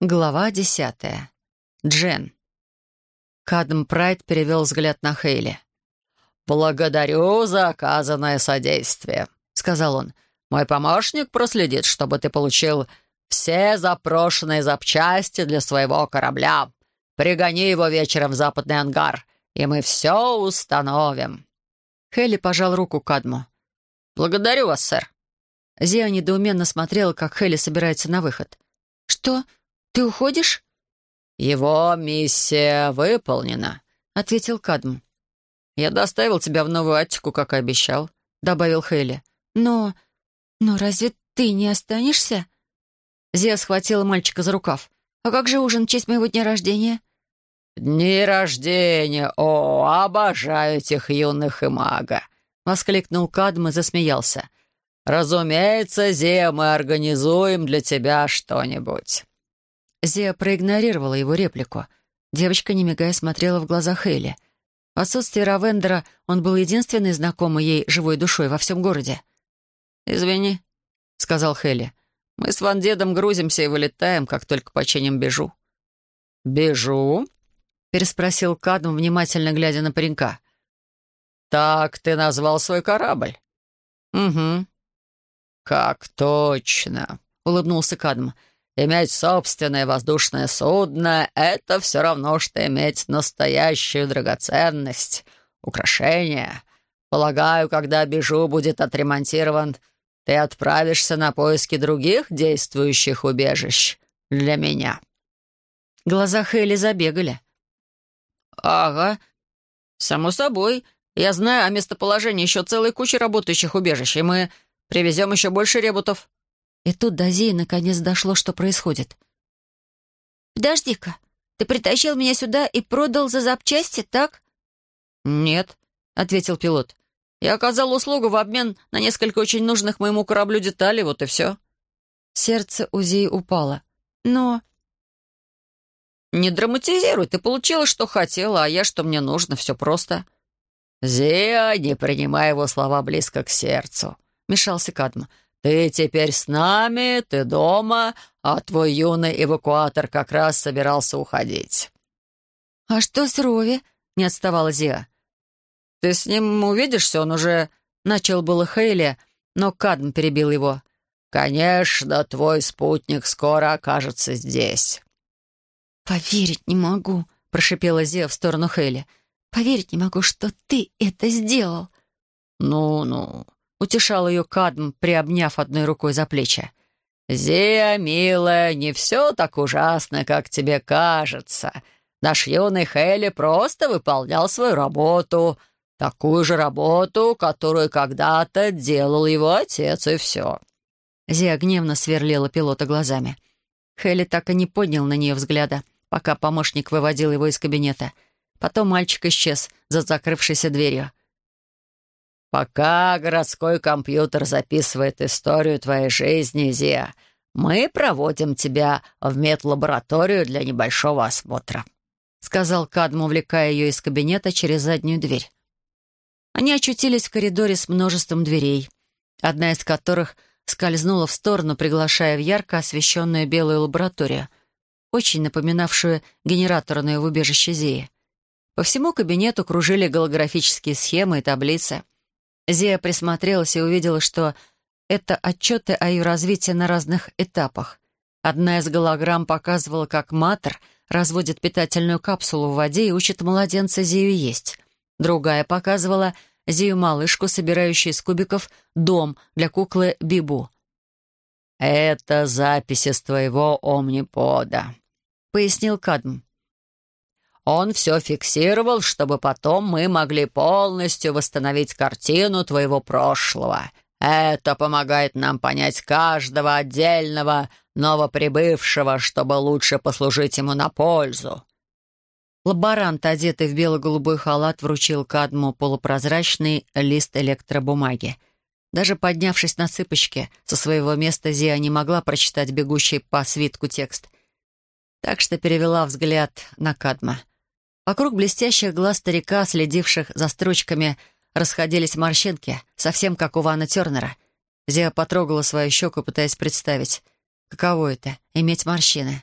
Глава десятая. Джен. Кадм Прайд перевел взгляд на Хейли. «Благодарю за оказанное содействие», — сказал он. «Мой помощник проследит, чтобы ты получил все запрошенные запчасти для своего корабля. Пригони его вечером в западный ангар, и мы все установим». Хейли пожал руку Кадму. «Благодарю вас, сэр». Зия недоуменно смотрела, как Хейли собирается на выход. «Что? Ты уходишь?» «Его миссия выполнена», — ответил Кадм. «Я доставил тебя в новую Аттику, как и обещал», — добавил Хейли. «Но... но разве ты не останешься?» Зия схватила мальчика за рукав. «А как же ужин в честь моего дня рождения?» «Дни рождения! О, обожаю этих юных и мага!» — воскликнул Кадм и засмеялся. «Разумеется, Зия, мы организуем для тебя что-нибудь». Зия проигнорировала его реплику. Девочка, не мигая, смотрела в глаза Хейли. В отсутствие Равендера он был единственный знакомый ей живой душой во всем городе. «Извини», — сказал Хейли. «Мы с Ван Дедом грузимся и вылетаем, как только починим бежу». «Бежу?» — переспросил Кадм, внимательно глядя на паренька. «Так ты назвал свой корабль?» «Угу». «Как точно!» — улыбнулся Кадм. «Иметь собственное воздушное судно — это все равно, что иметь настоящую драгоценность, украшение. Полагаю, когда Бежу будет отремонтирован, ты отправишься на поиски других действующих убежищ для меня». Глаза Хейли забегали. «Ага, само собой. Я знаю о местоположении еще целой кучи работающих убежищ, и мы привезем еще больше ребутов». И тут до Зии наконец дошло, что происходит. «Подожди-ка, ты притащил меня сюда и продал за запчасти, так?» «Нет», — ответил пилот. «Я оказал услугу в обмен на несколько очень нужных моему кораблю деталей, вот и все». Сердце у Зии упало. «Но...» «Не драматизируй, ты получила, что хотела, а я, что мне нужно, все просто». «Зия, не принимай его слова близко к сердцу», — мешался Кадм. «Ты теперь с нами, ты дома, а твой юный эвакуатор как раз собирался уходить». «А что с Рови?» — не отставала Зия. «Ты с ним увидишься, он уже...» — начал было Хейли, но Кадм перебил его. «Конечно, твой спутник скоро окажется здесь». «Поверить не могу», — прошипела Зия в сторону Хейли. «Поверить не могу, что ты это сделал». «Ну-ну», — утешал ее Кадм, приобняв одной рукой за плечи. «Зия, милая, не все так ужасно, как тебе кажется. Наш юный Хейли просто выполнял свою работу, такую же работу, которую когда-то делал его отец, и все». Зия гневно сверлила пилота глазами. Хейли так и не поднял на нее взгляда, пока помощник выводил его из кабинета. Потом мальчик исчез за закрывшейся дверью. «Пока городской компьютер записывает историю твоей жизни, Зия, мы проводим тебя в медлабораторию для небольшого осмотра», сказал Кадм, увлекая ее из кабинета через заднюю дверь. Они очутились в коридоре с множеством дверей, одна из которых скользнула в сторону, приглашая в ярко освещенную белую лабораторию, очень напоминавшую генераторную в убежище Зии. По всему кабинету кружили голографические схемы и таблицы — Зия присмотрелась и увидела, что это отчеты о ее развитии на разных этапах. Одна из голограмм показывала, как матер разводит питательную капсулу в воде и учит младенца Зию есть. Другая показывала Зию-малышку, собирающую из кубиков дом для куклы Бибу. «Это записи с твоего омнипода», — пояснил Кадм. Он все фиксировал, чтобы потом мы могли полностью восстановить картину твоего прошлого. Это помогает нам понять каждого отдельного новоприбывшего, чтобы лучше послужить ему на пользу». Лаборант, одетый в бело-голубой халат, вручил Кадму полупрозрачный лист электробумаги. Даже поднявшись на цыпочки, со своего места Зия не могла прочитать бегущий по свитку текст. Так что перевела взгляд на Кадма — Вокруг блестящих глаз старика, следивших за строчками, расходились морщинки, совсем как у Вана Тернера. Зия потрогала свою щеку, пытаясь представить, каково это — иметь морщины.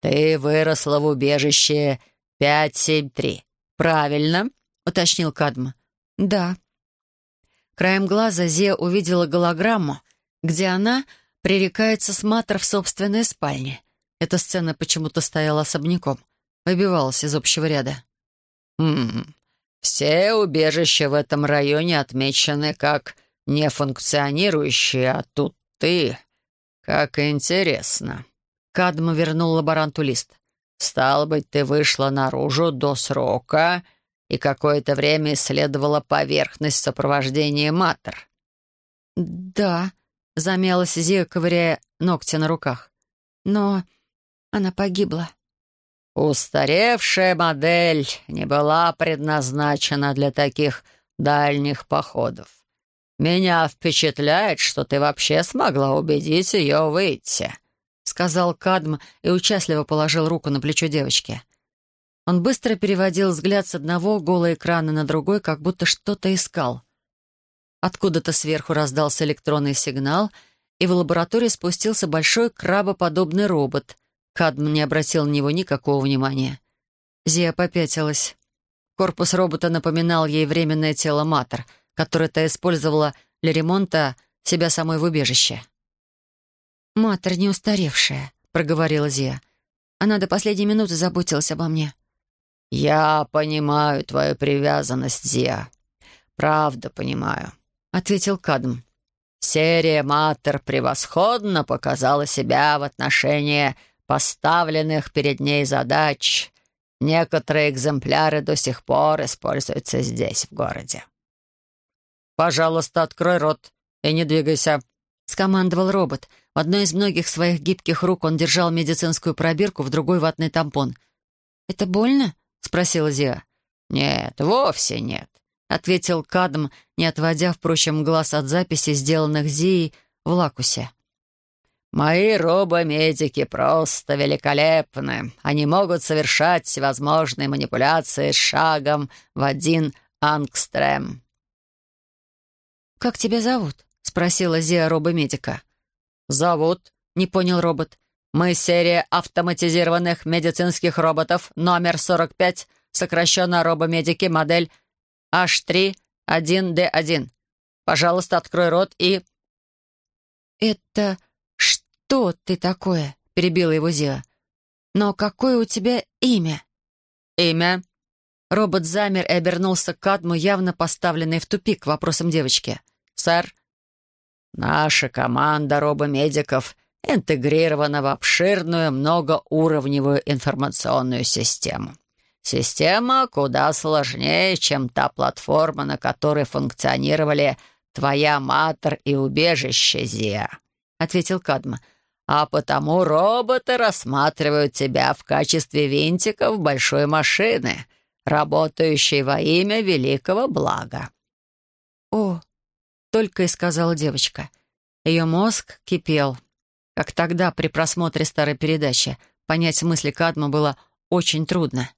«Ты выросла в убежище 573. Правильно?» — уточнил Кадм. «Да». Краем глаза Зия увидела голограмму, где она пререкается с Матер в собственной спальне. Эта сцена почему-то стояла особняком, выбивалась из общего ряда. «Хм, все убежища в этом районе отмечены как нефункционирующие, а тут ты. Как интересно». Кадма вернул лаборанту лист. «Стало быть, ты вышла наружу до срока и какое-то время исследовала поверхность сопровождения Матер». «Да», — замялась Зия, ковыряя ногти на руках. «Но она погибла». «Устаревшая модель не была предназначена для таких дальних походов. Меня впечатляет, что ты вообще смогла убедить ее выйти», — сказал Кадм и участливо положил руку на плечо девочки. Он быстро переводил взгляд с одного голого экрана на другой, как будто что-то искал. Откуда-то сверху раздался электронный сигнал, и в лаборатории спустился большой крабоподобный робот. Кадм не обратил на него никакого внимания. Зия попятилась. Корпус робота напоминал ей временное тело Матер, которое та использовала для ремонта себя самой в убежище. «Матер не устаревшая», — проговорила Зия. «Она до последней минуты заботилась обо мне». «Я понимаю твою привязанность, Зия. Правда понимаю. — ответил Кадм. «Серия Матер превосходно показала себя в отношении поставленных перед ней задач. Некоторые экземпляры до сих пор используются здесь, в городе». «Пожалуйста, открой рот и не двигайся», — скомандовал робот. В одной из многих своих гибких рук он держал медицинскую пробирку, в другой — ватный тампон. «Это больно?» — спросила Зия. «Нет, вовсе нет ответил Кадм, не отводя, впрочем, глаз от записей, сделанных Зией в Лакусе. «Мои робомедики просто великолепны. Они могут совершать всевозможные манипуляции с шагом в один ангстрем». «Как тебя зовут?» — спросила Зия робомедика. «Зовут?» — не понял робот. «Мы серия автоматизированных медицинских роботов номер 45, сокращенно робомедики, модель H3-1D1. Пожалуйста, открой рот и...» «Это что ты такое?» — перебила его Зия. «Но какое у тебя имя?» «Имя?» Робот замер и обернулся к Кадму, явно поставленный в тупик вопросом девочки. «Сэр?» «Наша команда робомедиков интегрирована в обширную многоуровневую информационную систему. Система куда сложнее, чем та платформа, на которой функционировали твоя матер и убежище, Зия», — ответил Кадма. «А потому роботы рассматривают тебя в качестве винтика в большой машины, работающей во имя великого блага». «О!» — только и сказала девочка. Ее мозг кипел. Как тогда, при просмотре старой передачи, понять мысли Кадма было очень трудно.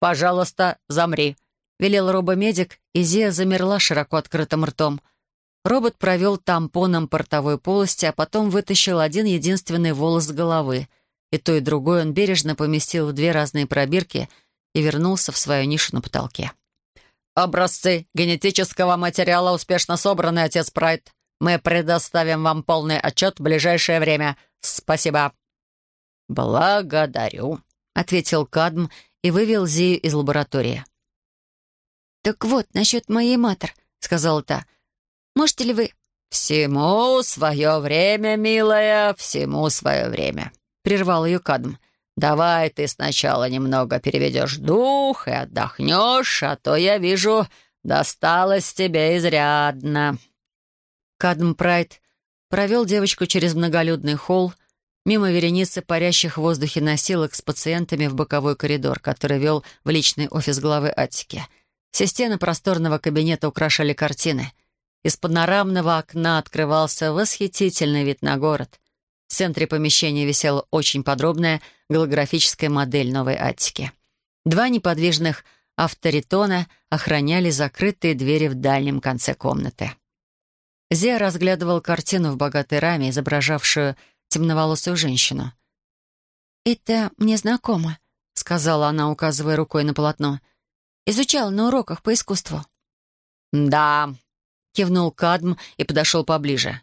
«Пожалуйста, замри», — велел робомедик, и Зия замерла широко открытым ртом. Робот провел тампоном по ротовой полости, а потом вытащил один единственный волос с головы. И то, и другое он бережно поместил в две разные пробирки и вернулся в свою нишу на потолке. «Образцы генетического материала успешно собраны, отец Прайд. Мы предоставим вам полный отчет в ближайшее время. Спасибо». «Благодарю», — ответил Кадм и вывел Зию из лаборатории. «Так вот, насчет моей матер», — сказала та. «Можете ли вы...» «Всему свое время, милая, всему свое время», — прервал ее Кадм. «Давай ты сначала немного переведешь дух и отдохнешь, а то, я вижу, досталось тебе изрядно». Кадм Прайд провел девочку через многолюдный холл, мимо вереницы парящих в воздухе носилок с пациентами в боковой коридор, который вел в личный офис главы Аттики. Все стены просторного кабинета украшали картины. Из панорамного окна открывался восхитительный вид на город. В центре помещения висела очень подробная голографическая модель новой Аттики. Два неподвижных авторитона охраняли закрытые двери в дальнем конце комнаты. Зия разглядывал картину в богатой раме, изображавшую темноволосую женщину. «Это мне знакомо», — сказала она, указывая рукой на полотно. «Изучала на уроках по искусству». «Да», — кивнул Кадм и подошел поближе.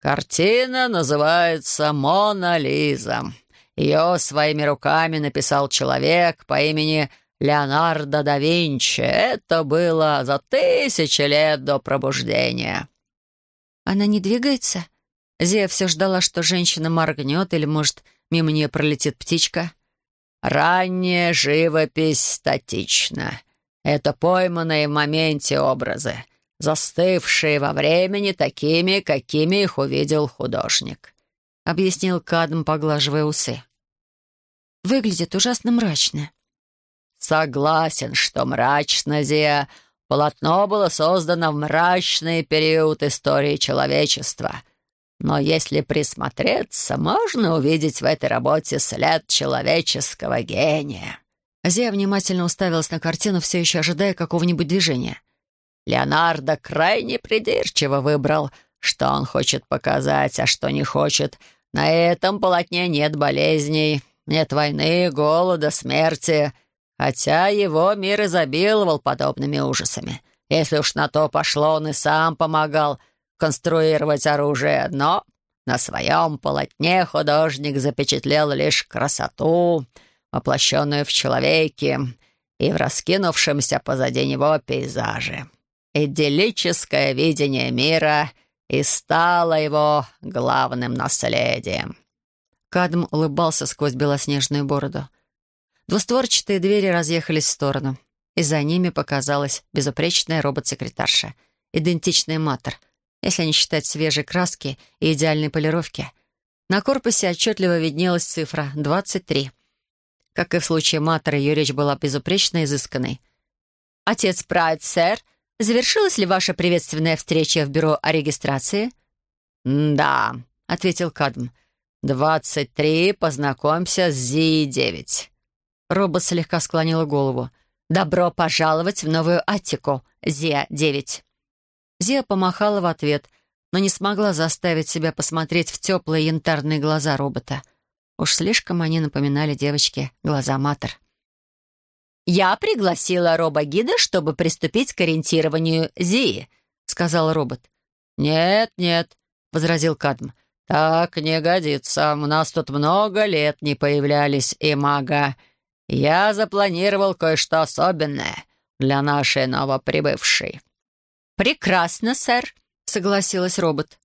«Картина называется «Мона Лиза». Ее своими руками написал человек по имени Леонардо да Винчи. Это было за тысячи лет до пробуждения». «Она не двигается?» Зия все ждала, что женщина моргнет или, может, мимо нее пролетит птичка. «Ранняя живопись статична. Это пойманные в моменте образы, застывшие во времени такими, какими их увидел художник», — объяснил Кадм, поглаживая усы. «Выглядит ужасно мрачно». «Согласен, что мрачно, Зия. Полотно было создано в мрачный период истории человечества. Но если присмотреться, можно увидеть в этой работе след человеческого гения». Зия внимательно уставилась на картину, все еще ожидая какого-нибудь движения. Леонардо крайне придирчиво выбрал, что он хочет показать, а что не хочет. На этом полотне нет болезней, нет войны, голода, смерти, хотя его мир изобиловал подобными ужасами. Если уж на то пошло, он и сам помогал конструировать оружие, но на своем полотне художник запечатлел лишь красоту, воплощенную в человеке и в раскинувшемся позади него пейзаже. Идиллическое видение мира и стало его главным наследием. Кадм улыбался сквозь белоснежную бороду. Двустворчатые двери разъехались в сторону, и за ними показалась безупречная робот-секретарша, идентичный матер, если не считать свежей краски и идеальной полировки. На корпусе отчетливо виднелась цифра 23. Как и в случае матера, ее речь была безупречно изысканной. «Отец Прайд, сэр, завершилась ли ваша приветственная встреча в бюро о регистрации?» «Да», — ответил Кадм. «Двадцать три, познакомься с Зи-9». Робот слегка склонила голову. «Добро пожаловать в новую Аттику, Зия-9». Зия помахала в ответ, но не смогла заставить себя посмотреть в теплые янтарные глаза робота. Уж слишком они напоминали девочке глаза Матер. «Я пригласила робо-гида, чтобы приступить к ориентированию Зии», — сказал робот. «Нет, нет», — возразил Кадм. «Так не годится. У нас тут много лет не появлялись и мага. Я запланировал кое-что особенное для нашей новоприбывшей». «Прекрасно, сэр», — согласилась робот.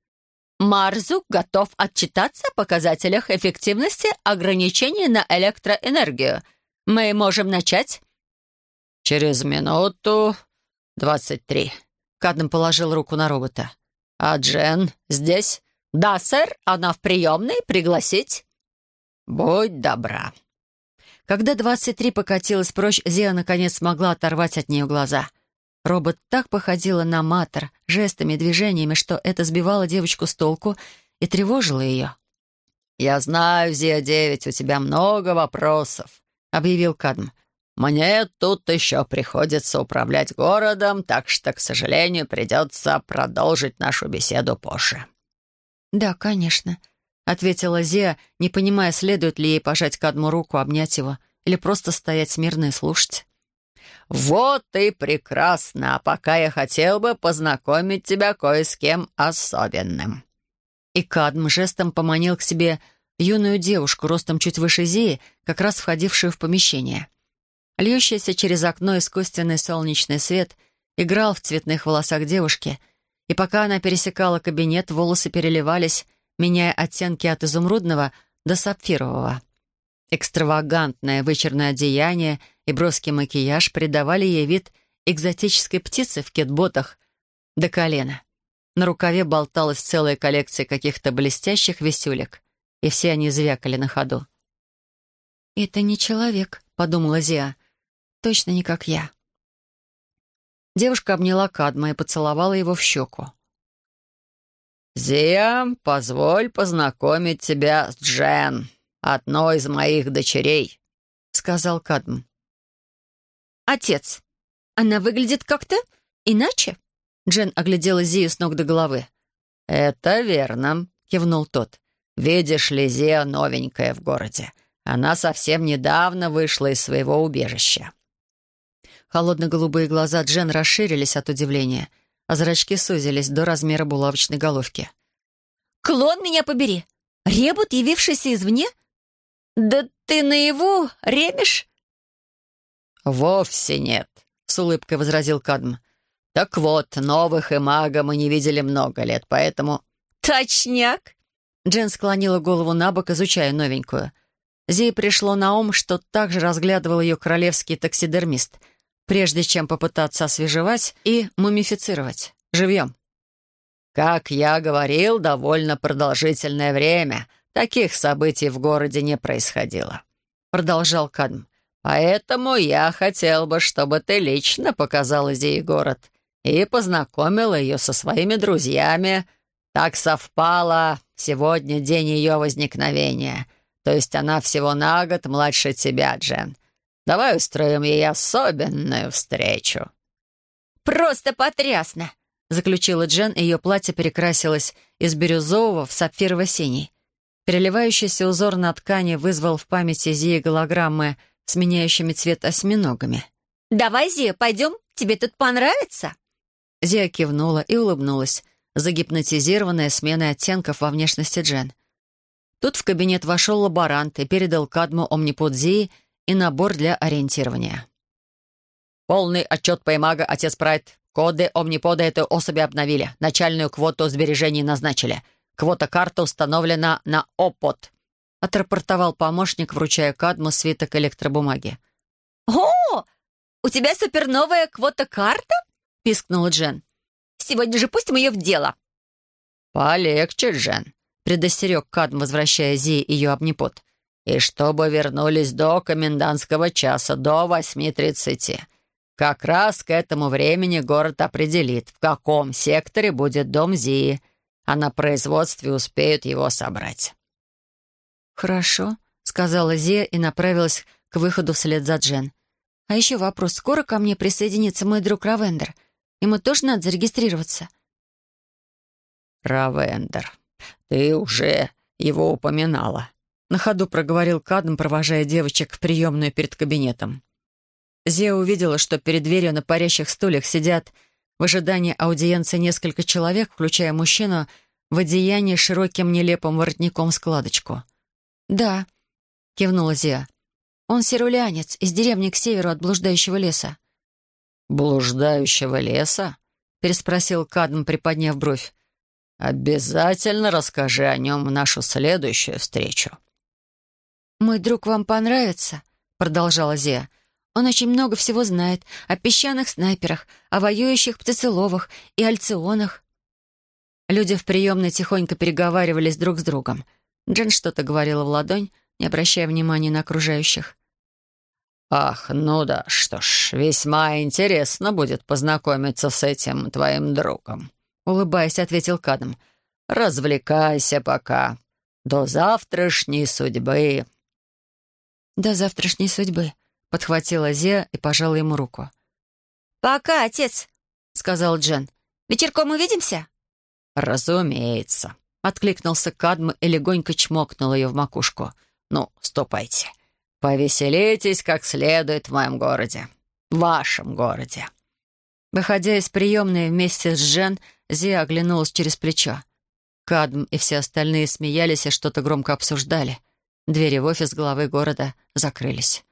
«Марзук готов отчитаться о показателях эффективности ограничений на электроэнергию. Мы можем начать?» «Через минуту двадцать три». Кадм положил руку на робота. «А Джен здесь?» «Да, сэр, она в приемной. Пригласить?» «Будь добра». Когда двадцать три покатилась прочь, Зия наконец смогла оторвать от нее глаза. Робот так походила на матер, жестами и движениями, что это сбивало девочку с толку и тревожило ее. «Я знаю, Зия-9, у тебя много вопросов», — объявил Кадм. «Мне тут еще приходится управлять городом, так что, к сожалению, придется продолжить нашу беседу позже». «Да, конечно», — ответила Зия, не понимая, следует ли ей пожать Кадму руку, обнять его или просто стоять смирно и слушать. «Вот и прекрасно! А пока я хотел бы познакомить тебя кое с кем особенным». И Кадм жестом поманил к себе юную девушку, ростом чуть выше Зии, как раз входившую в помещение. Льющийся через окно искусственный солнечный свет играл в цветных волосах девушки — и пока она пересекала кабинет, волосы переливались, меняя оттенки от изумрудного до сапфирового. Экстравагантное вычерное одеяние и броский макияж придавали ей вид экзотической птицы в кетботах до колена. На рукаве болталась целая коллекция каких-то блестящих висюлек, и все они звякали на ходу. «Это не человек», — подумала Зия. «Точно не как я». Девушка обняла Кадма и поцеловала его в щеку. «Зия, позволь познакомить тебя с Джен, одной из моих дочерей», — сказал Кадм. «Отец, она выглядит как-то иначе?» Джен оглядела Зию с ног до головы. «Это верно», — кивнул тот. «Видишь ли, Зия новенькая в городе. Она совсем недавно вышла из своего убежища». Холодно-голубые глаза Джен расширились от удивления, а зрачки сузились до размера булавочной головки. «Клон меня побери! Ребут, явившийся извне? Да ты наяву ремешь?» «Вовсе нет», — с улыбкой возразил Кадм. «Так вот, новых и мага мы не видели много лет, поэтому...» «Точняк!» Джен склонила голову на бок, изучая новенькую. Зей пришло на ум, что также разглядывал ее королевский таксидермист, прежде чем попытаться освежевать и мумифицировать. Живьем. «Как я говорил, довольно продолжительное время таких событий в городе не происходило», — продолжал Кадм. «Поэтому я хотел бы, чтобы ты лично показала Зии город и познакомила ее со своими друзьями. Так совпало, сегодня день ее возникновения, то есть она всего на год младше тебя, Джен. Давай устроим ей особенную встречу». «Просто потрясно!» — заключила Джен, и ее платье перекрасилось из бирюзового в сапфирово-синий. Переливающийся узор на ткани вызвал в памяти Зии голограммы — с меняющими цвет осьминогами. «Давай, Зия, пойдем, тебе тут понравится?» Зия кивнула и улыбнулась, загипнотизированная сменой оттенков во внешности Джен. Тут в кабинет вошел лаборант и передал Кадму омнипод Зии и набор для ориентирования. «Полный отчет по Эмага, отец Прайд. Коды омнипода этой особи обновили. Начальную квоту сбережений назначили. Квота-карта установлена на ОПОД отрапортовал помощник, вручая Кадму свиток электробумаги. «О, у тебя суперновая квота-карта?» — пискнула Джен. «Сегодня же пустим ее в дело». «Полегче, Джен», — предостерег Кадм, возвращая Зи ее обнепот. «И чтобы вернулись до комендантского часа, до восьми тридцати. Как раз к этому времени город определит, в каком секторе будет дом Зии, а на производстве успеют его собрать». «Хорошо», — сказала Зия и направилась к выходу вслед за Джен. «А еще вопрос. Скоро ко мне присоединится мой друг Равендер? Ему тоже надо зарегистрироваться?» «Равендер, ты уже его упоминала», — на ходу проговорил Кадм, провожая девочек в приемную перед кабинетом. Зия увидела, что перед дверью на парящих стульях сидят в ожидании аудиенции несколько человек, включая мужчину в одеянии широким нелепым воротником-складочку — «Да», — кивнула Зия. «Он сирулянец из деревни к северу от блуждающего леса». «Блуждающего леса?» — переспросил Кадм, приподняв бровь. «Обязательно расскажи о нем в нашу следующую встречу». «Мой друг вам понравится?» — продолжала Зия. «Он очень много всего знает о песчаных снайперах, о воюющих птицеловах и альционах». Люди в приемной тихонько переговаривались друг с другом. Джен что-то говорила в ладонь, не обращая внимания на окружающих. «Ах, ну да, что ж, весьма интересно будет познакомиться с этим твоим другом», — улыбаясь, ответил Кадам. «Развлекайся пока. До завтрашней судьбы». «До завтрашней судьбы», — подхватила Зия и пожала ему руку. «Пока, отец», — сказал Джен. «Вечерком увидимся?» «Разумеется», Откликнулся Кадм и легонько чмокнул ее в макушку. «Ну, ступайте. Повеселитесь как следует в моем городе. В вашем городе». Выходя из приемной вместе с Жен, Зия оглянулась через плечо. Кадм и все остальные смеялись и что-то громко обсуждали. Двери в офис главы города закрылись.